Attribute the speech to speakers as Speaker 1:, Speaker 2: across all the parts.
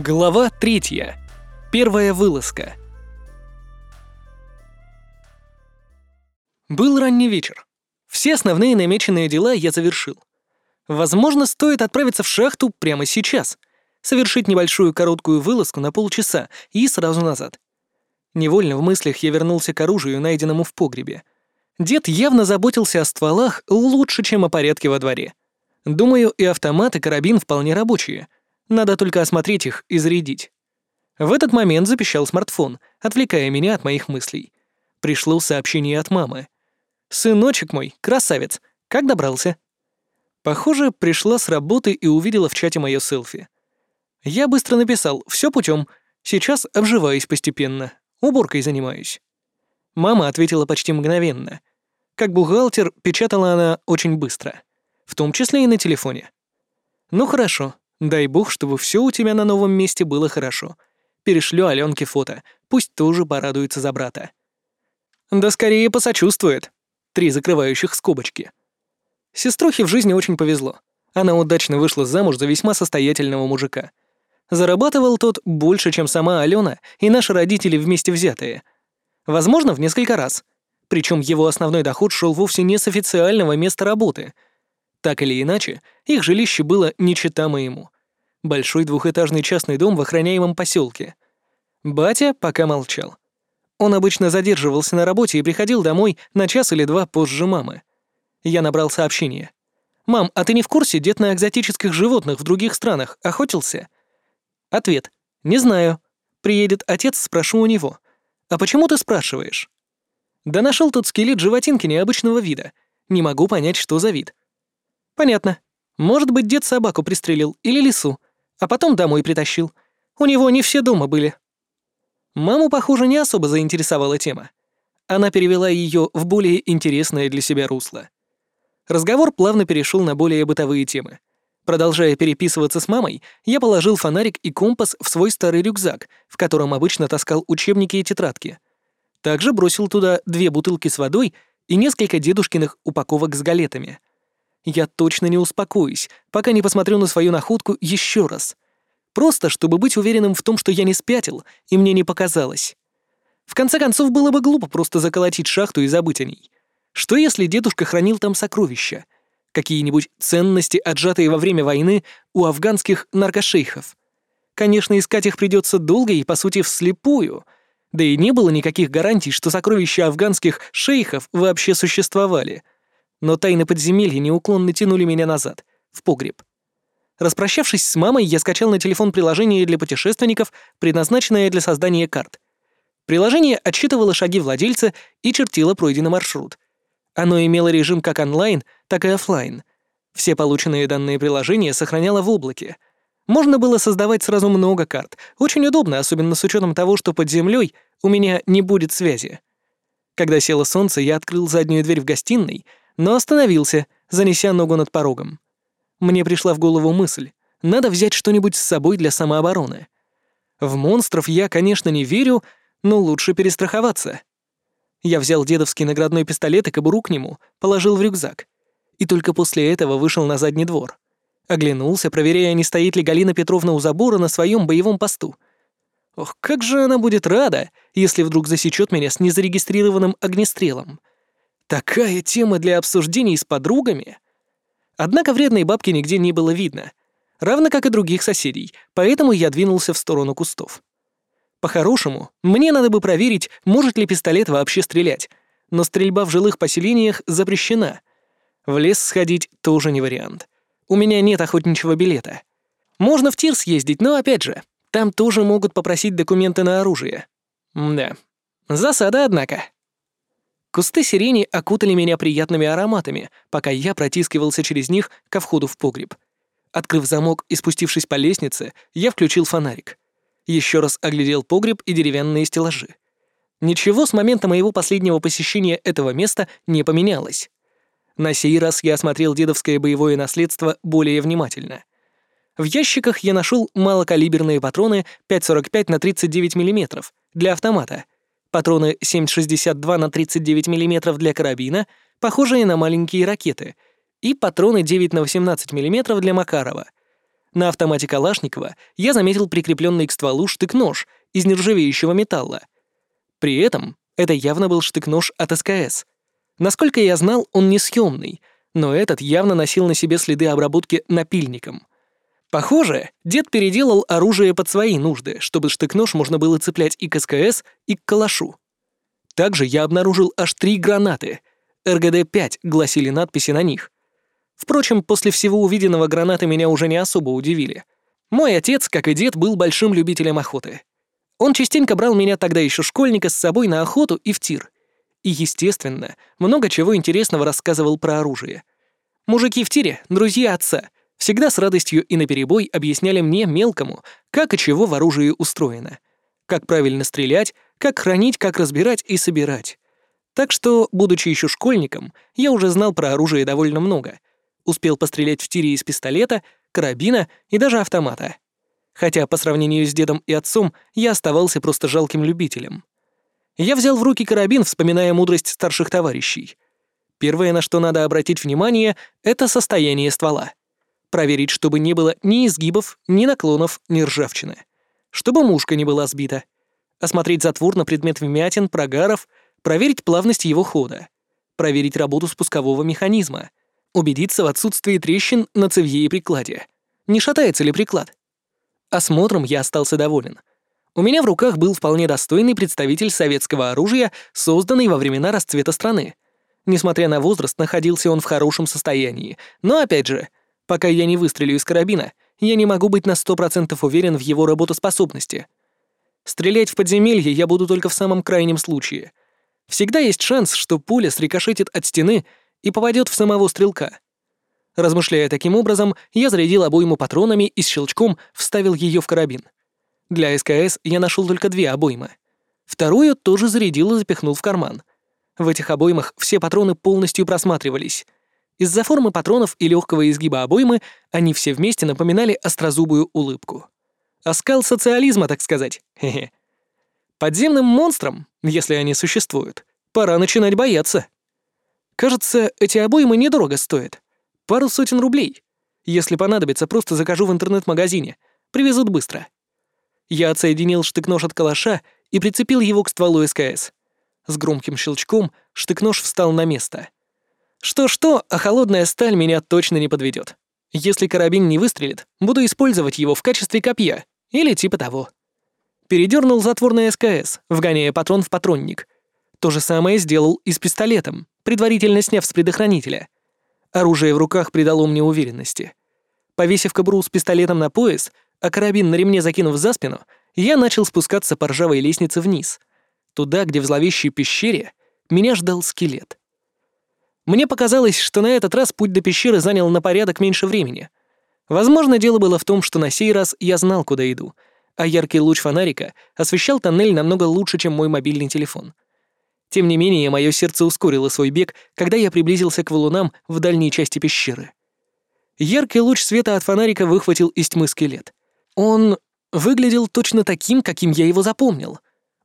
Speaker 1: Глава третья. Первая вылазка. Был ранний вечер. Все основные намеченные дела я завершил. Возможно, стоит отправиться в шахту прямо сейчас, совершить небольшую короткую вылазку на полчаса и сразу назад. Невольно в мыслях я вернулся к оружию, найденному в погребе. Дед явно заботился о стволах лучше, чем о порядке во дворе. Думаю, и автомат, и карабин вполне рабочие — надо только осмотреть их и зарядить. В этот момент запищал смартфон, отвлекая меня от моих мыслей. Пришло сообщение от мамы. «Сыночек мой, красавец, как добрался?» Похоже, пришла с работы и увидела в чате мое селфи. Я быстро написал «Все путем. Сейчас обживаюсь постепенно. Уборкой занимаюсь». Мама ответила почти мгновенно. Как бухгалтер, печатала она очень быстро. В том числе и на телефоне. «Ну хорошо, Дай бог, чтобы все у тебя на новом месте было хорошо. Перешлю Аленке фото, пусть тоже порадуется за брата. Да скорее посочувствует. Три закрывающих скобочки. Сеструхе в жизни очень повезло. Она удачно вышла замуж за весьма состоятельного мужика. Зарабатывал тот больше, чем сама Алена и наши родители вместе взятые. Возможно, в несколько раз. Причем его основной доход шел вовсе не с официального места работы — так или иначе, их жилище было не моему. Большой двухэтажный частный дом в охраняемом поселке. Батя пока молчал. Он обычно задерживался на работе и приходил домой на час или два позже мамы. Я набрал сообщение. «Мам, а ты не в курсе, дед на экзотических животных в других странах охотился?» Ответ. «Не знаю. Приедет отец, спрошу у него. А почему ты спрашиваешь?» «Да нашел тут скелет животинки необычного вида. Не могу понять, что за вид. «Понятно. Может быть, дед собаку пристрелил или лису, а потом домой притащил. У него не все дома были». Маму, похоже, не особо заинтересовала тема. Она перевела ее в более интересное для себя русло. Разговор плавно перешел на более бытовые темы. Продолжая переписываться с мамой, я положил фонарик и компас в свой старый рюкзак, в котором обычно таскал учебники и тетрадки. Также бросил туда две бутылки с водой и несколько дедушкиных упаковок с галетами. Я точно не успокоюсь, пока не посмотрю на свою находку еще раз. Просто, чтобы быть уверенным в том, что я не спятил, и мне не показалось. В конце концов, было бы глупо просто заколотить шахту и забыть о ней. Что если дедушка хранил там сокровища? Какие-нибудь ценности, отжатые во время войны у афганских наркошейхов? Конечно, искать их придется долго и, по сути, вслепую. Да и не было никаких гарантий, что сокровища афганских шейхов вообще существовали — но тайны подземелья неуклонно тянули меня назад, в погреб. Распрощавшись с мамой, я скачал на телефон приложение для путешественников, предназначенное для создания карт. Приложение отсчитывало шаги владельца и чертило пройденный маршрут. Оно имело режим как онлайн, так и офлайн. Все полученные данные приложения сохраняло в облаке. Можно было создавать сразу много карт. Очень удобно, особенно с учетом того, что под землей у меня не будет связи. Когда село солнце, я открыл заднюю дверь в гостиной — но остановился, занеся ногу над порогом. Мне пришла в голову мысль, надо взять что-нибудь с собой для самообороны. В монстров я, конечно, не верю, но лучше перестраховаться. Я взял дедовский наградной пистолет и кобуру к нему, положил в рюкзак. И только после этого вышел на задний двор. Оглянулся, проверяя, не стоит ли Галина Петровна у забора на своем боевом посту. Ох, как же она будет рада, если вдруг засечет меня с незарегистрированным огнестрелом. Такая тема для обсуждений с подругами. Однако вредной бабки нигде не было видно, равно как и других соседей, поэтому я двинулся в сторону кустов. По-хорошему, мне надо бы проверить, может ли пистолет вообще стрелять, но стрельба в жилых поселениях запрещена. В лес сходить тоже не вариант. У меня нет охотничьего билета. Можно в тир съездить, но опять же, там тоже могут попросить документы на оружие. Да. Засада, однако. Кусты сирени окутали меня приятными ароматами, пока я протискивался через них ко входу в погреб. Открыв замок и спустившись по лестнице, я включил фонарик. Еще раз оглядел погреб и деревянные стеллажи. Ничего с момента моего последнего посещения этого места не поменялось. На сей раз я осмотрел дедовское боевое наследство более внимательно. В ящиках я нашел малокалиберные патроны 5,45 на 39 мм для автомата — патроны 7,62 на 39 мм для карабина, похожие на маленькие ракеты, и патроны 9 на 18 мм для Макарова. На автомате Калашникова я заметил прикрепленный к стволу штык-нож из нержавеющего металла. При этом это явно был штык-нож от СКС. Насколько я знал, он не съемный, но этот явно носил на себе следы обработки напильником. Похоже, дед переделал оружие под свои нужды, чтобы штык-нож можно было цеплять и к СКС, и к калашу. Также я обнаружил аж три гранаты. РГД-5 гласили надписи на них. Впрочем, после всего увиденного гранаты меня уже не особо удивили. Мой отец, как и дед, был большим любителем охоты. Он частенько брал меня тогда еще школьника с собой на охоту и в тир. И, естественно, много чего интересного рассказывал про оружие. Мужики в тире, друзья отца, всегда с радостью и наперебой объясняли мне, мелкому, как и чего в оружии устроено. Как правильно стрелять, как хранить, как разбирать и собирать. Так что, будучи еще школьником, я уже знал про оружие довольно много. Успел пострелять в тире из пистолета, карабина и даже автомата. Хотя по сравнению с дедом и отцом я оставался просто жалким любителем. Я взял в руки карабин, вспоминая мудрость старших товарищей. Первое, на что надо обратить внимание, это состояние ствола. Проверить, чтобы не было ни изгибов, ни наклонов, ни ржавчины. Чтобы мушка не была сбита — осмотреть затвор на предмет вмятин, прогаров, проверить плавность его хода, проверить работу спускового механизма, убедиться в отсутствии трещин на цевье и прикладе. Не шатается ли приклад? Осмотром я остался доволен. У меня в руках был вполне достойный представитель советского оружия, созданный во времена расцвета страны. Несмотря на возраст, находился он в хорошем состоянии. Но опять же, пока я не выстрелю из карабина, я не могу быть на 100% уверен в его работоспособности. Стрелять в подземелье я буду только в самом крайнем случае. Всегда есть шанс, что пуля срикошетит от стены и попадет в самого стрелка. Размышляя таким образом, я зарядил обойму патронами и с щелчком вставил ее в карабин. Для СКС я нашел только две обоймы. Вторую тоже зарядил и запихнул в карман. В этих обоймах все патроны полностью просматривались. Из-за формы патронов и легкого изгиба обоймы они все вместе напоминали острозубую улыбку. Оскал социализма, так сказать. Хе-хе. Подземным монстрам, если они существуют, пора начинать бояться. Кажется, эти обоймы недорого стоят. Пару сотен рублей. Если понадобится, просто закажу в интернет-магазине. Привезут быстро. Я отсоединил штык-нож от калаша и прицепил его к стволу СКС. С громким щелчком штык-нож встал на место. Что-что, а холодная сталь меня точно не подведет. Если карабин не выстрелит, буду использовать его в качестве копья или типа того. Передернул затвор на СКС, вгоняя патрон в патронник. То же самое сделал и с пистолетом, предварительно сняв с предохранителя. Оружие в руках придало мне уверенности. Повесив кобуру с пистолетом на пояс, а карабин на ремне закинув за спину, я начал спускаться по ржавой лестнице вниз, туда, где в зловещей пещере меня ждал скелет. Мне показалось, что на этот раз путь до пещеры занял на порядок меньше времени. Возможно, дело было в том, что на сей раз я знал, куда иду, а яркий луч фонарика освещал тоннель намного лучше, чем мой мобильный телефон. Тем не менее, мое сердце ускорило свой бег, когда я приблизился к валунам в дальней части пещеры. Яркий луч света от фонарика выхватил из тьмы скелет. Он выглядел точно таким, каким я его запомнил.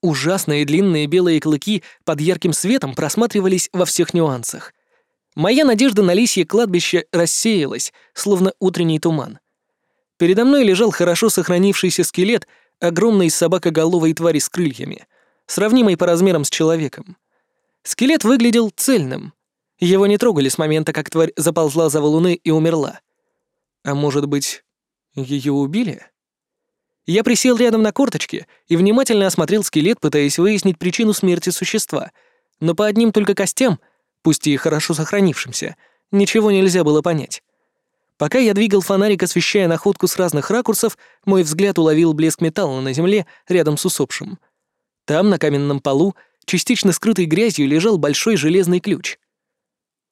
Speaker 1: Ужасные длинные белые клыки под ярким светом просматривались во всех нюансах. Моя надежда на лисье кладбище рассеялась, словно утренний туман. Передо мной лежал хорошо сохранившийся скелет огромной собакоголовой твари с крыльями, сравнимой по размерам с человеком. Скелет выглядел цельным. Его не трогали с момента, как тварь заползла за валуны и умерла. А может быть, ее убили? Я присел рядом на корточке и внимательно осмотрел скелет, пытаясь выяснить причину смерти существа, но по одним только костям — пусть и хорошо сохранившимся, ничего нельзя было понять. Пока я двигал фонарик, освещая находку с разных ракурсов, мой взгляд уловил блеск металла на земле рядом с усопшим. Там, на каменном полу, частично скрытый грязью, лежал большой железный ключ.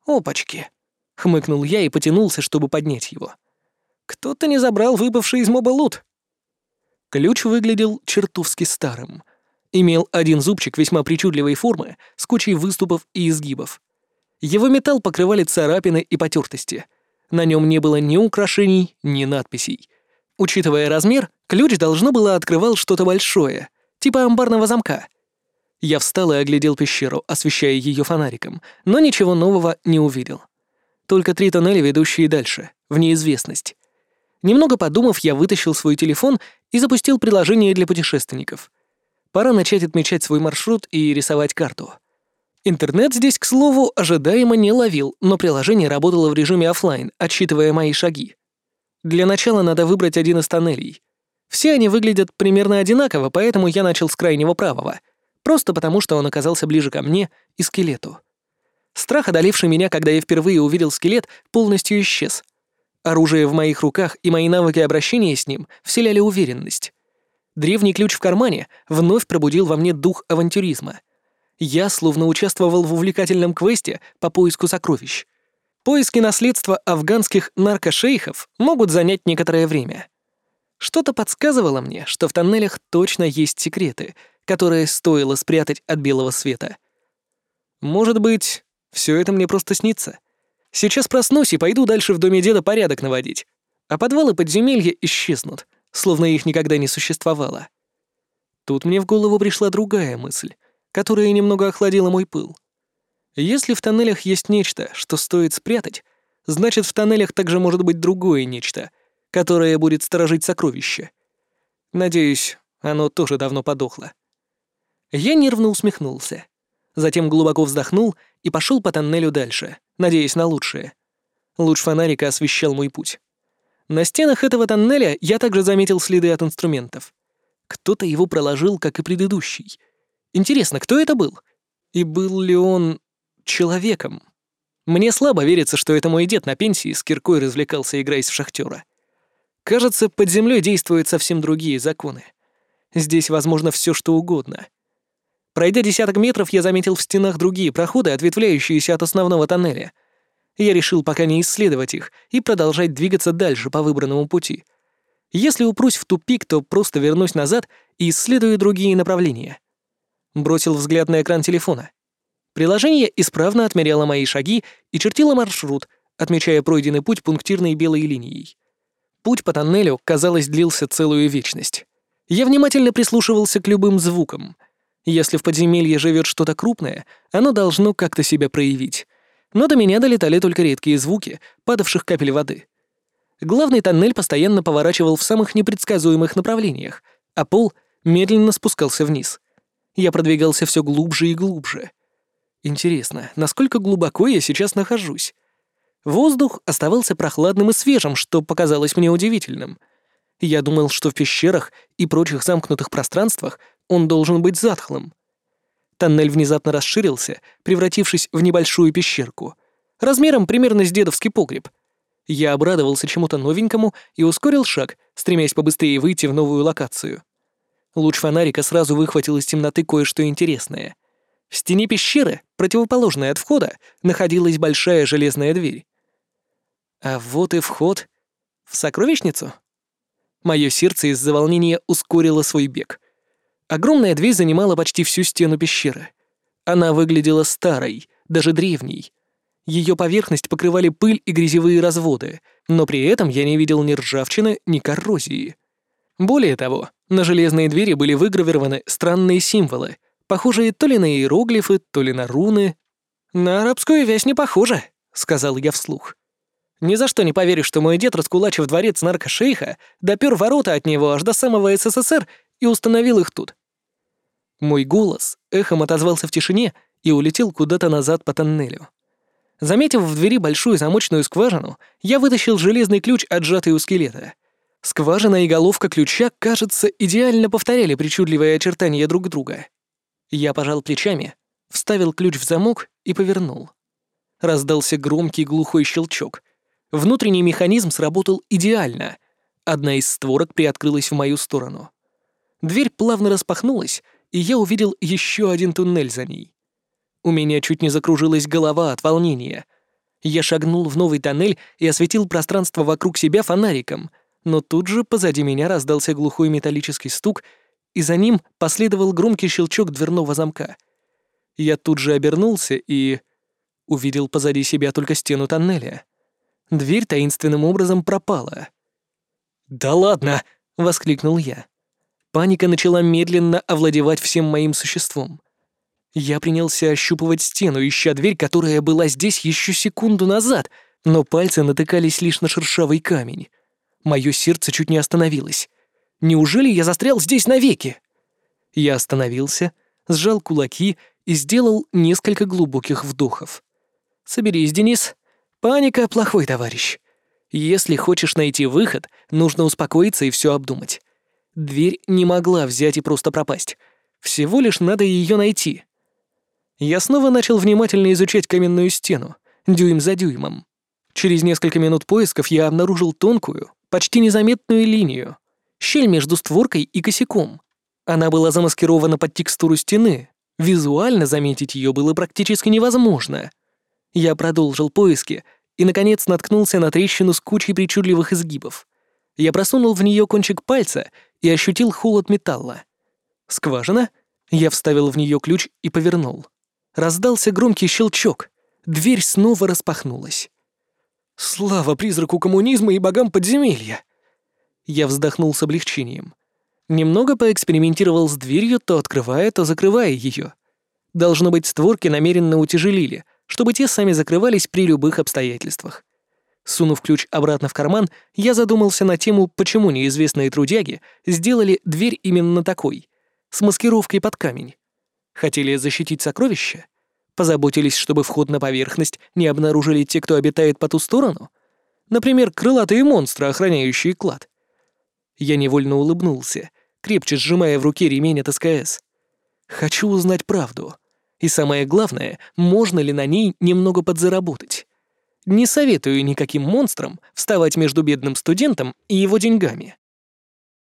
Speaker 1: «Опачки!» — хмыкнул я и потянулся, чтобы поднять его. «Кто-то не забрал выпавший из моба лут». Ключ выглядел чертовски старым. Имел один зубчик весьма причудливой формы с кучей выступов и изгибов. Его металл покрывали царапины и потертости. На нем не было ни украшений, ни надписей. Учитывая размер, ключ должно было открывал что-то большое, типа амбарного замка. Я встал и оглядел пещеру, освещая ее фонариком, но ничего нового не увидел. Только три тоннеля, ведущие дальше, в неизвестность. Немного подумав, я вытащил свой телефон и запустил приложение для путешественников. Пора начать отмечать свой маршрут и рисовать карту. Интернет здесь, к слову, ожидаемо не ловил, но приложение работало в режиме офлайн, отсчитывая мои шаги. Для начала надо выбрать один из тоннелей. Все они выглядят примерно одинаково, поэтому я начал с крайнего правого, просто потому что он оказался ближе ко мне и скелету. Страх, одоливший меня, когда я впервые увидел скелет, полностью исчез. Оружие в моих руках и мои навыки обращения с ним вселяли уверенность. Древний ключ в кармане вновь пробудил во мне дух авантюризма. Я словно участвовал в увлекательном квесте по поиску сокровищ. Поиски наследства афганских наркошейхов могут занять некоторое время. Что-то подсказывало мне, что в тоннелях точно есть секреты, которые стоило спрятать от белого света. Может быть, все это мне просто снится. Сейчас проснусь и пойду дальше в доме деда порядок наводить, а подвалы подземелья исчезнут, словно их никогда не существовало. Тут мне в голову пришла другая мысль, которая немного охладила мой пыл. Если в тоннелях есть нечто, что стоит спрятать, значит, в тоннелях также может быть другое нечто, которое будет сторожить сокровища. Надеюсь, оно тоже давно подохло. Я нервно усмехнулся. Затем глубоко вздохнул и пошел по тоннелю дальше, надеясь на лучшее. Луч фонарика освещал мой путь. На стенах этого тоннеля я также заметил следы от инструментов. Кто-то его проложил, как и предыдущий. Интересно, кто это был? И был ли он человеком? Мне слабо верится, что это мой дед на пенсии с киркой развлекался, играясь в шахтера. Кажется, под землей действуют совсем другие законы. Здесь возможно все, что угодно. Пройдя десяток метров, я заметил в стенах другие проходы, ответвляющиеся от основного тоннеля — я решил пока не исследовать их и продолжать двигаться дальше по выбранному пути. Если упрусь в тупик, то просто вернусь назад и исследую другие направления. Бросил взгляд на экран телефона. Приложение исправно отмеряло мои шаги и чертило маршрут, отмечая пройденный путь пунктирной белой линией. Путь по тоннелю, казалось, длился целую вечность. Я внимательно прислушивался к любым звукам. Если в подземелье живет что-то крупное, оно должно как-то себя проявить но до меня долетали только редкие звуки падавших капель воды. Главный тоннель постоянно поворачивал в самых непредсказуемых направлениях, а пол медленно спускался вниз. Я продвигался все глубже и глубже. Интересно, насколько глубоко я сейчас нахожусь? Воздух оставался прохладным и свежим, что показалось мне удивительным. Я думал, что в пещерах и прочих замкнутых пространствах он должен быть затхлым. Тоннель внезапно расширился, превратившись в небольшую пещерку. Размером примерно с дедовский погреб. Я обрадовался чему-то новенькому и ускорил шаг, стремясь побыстрее выйти в новую локацию. Луч фонарика сразу выхватил из темноты кое-что интересное. В стене пещеры, противоположной от входа, находилась большая железная дверь. А вот и вход в сокровищницу. Мое сердце из-за волнения ускорило свой бег. Огромная дверь занимала почти всю стену пещеры. Она выглядела старой, даже древней. Ее поверхность покрывали пыль и грязевые разводы, но при этом я не видел ни ржавчины, ни коррозии. Более того, на железные двери были выгравированы странные символы, похожие то ли на иероглифы, то ли на руны. «На арабскую вязь не похоже», — сказал я вслух. «Ни за что не поверю, что мой дед, раскулачив дворец наркошейха, допер ворота от него аж до самого СССР и установил их тут. Мой голос эхом отозвался в тишине и улетел куда-то назад по тоннелю. Заметив в двери большую замочную скважину, я вытащил железный ключ, отжатый у скелета. Скважина и головка ключа, кажется, идеально повторяли причудливые очертания друг друга. Я пожал плечами, вставил ключ в замок и повернул. Раздался громкий глухой щелчок. Внутренний механизм сработал идеально. Одна из створок приоткрылась в мою сторону. Дверь плавно распахнулась, и я увидел еще один туннель за ней. У меня чуть не закружилась голова от волнения. Я шагнул в новый тоннель и осветил пространство вокруг себя фонариком, но тут же позади меня раздался глухой металлический стук, и за ним последовал громкий щелчок дверного замка. Я тут же обернулся и... увидел позади себя только стену тоннеля. Дверь таинственным образом пропала. «Да ладно!» — воскликнул я. Паника начала медленно овладевать всем моим существом. Я принялся ощупывать стену, ища дверь, которая была здесь еще секунду назад, но пальцы натыкались лишь на шершавый камень. Мое сердце чуть не остановилось. Неужели я застрял здесь навеки? Я остановился, сжал кулаки и сделал несколько глубоких вдохов. «Соберись, Денис. Паника — плохой товарищ. Если хочешь найти выход, нужно успокоиться и все обдумать. Дверь не могла взять и просто пропасть. Всего лишь надо ее найти. Я снова начал внимательно изучать каменную стену, дюйм за дюймом. Через несколько минут поисков я обнаружил тонкую, почти незаметную линию. Щель между створкой и косяком. Она была замаскирована под текстуру стены. Визуально заметить ее было практически невозможно. Я продолжил поиски и, наконец, наткнулся на трещину с кучей причудливых изгибов. Я просунул в нее кончик пальца и ощутил холод металла. Скважина? Я вставил в нее ключ и повернул. Раздался громкий щелчок. Дверь снова распахнулась. Слава призраку коммунизма и богам подземелья! Я вздохнул с облегчением. Немного поэкспериментировал с дверью, то открывая, то закрывая ее. Должно быть, створки намеренно утяжелили, чтобы те сами закрывались при любых обстоятельствах. Сунув ключ обратно в карман, я задумался на тему, почему неизвестные трудяги сделали дверь именно такой, с маскировкой под камень. Хотели защитить сокровища? Позаботились, чтобы вход на поверхность не обнаружили те, кто обитает по ту сторону? Например, крылатые монстры, охраняющие клад. Я невольно улыбнулся, крепче сжимая в руке ремень от СКС. Хочу узнать правду. И самое главное, можно ли на ней немного подзаработать. Не советую никаким монстрам вставать между бедным студентом и его деньгами.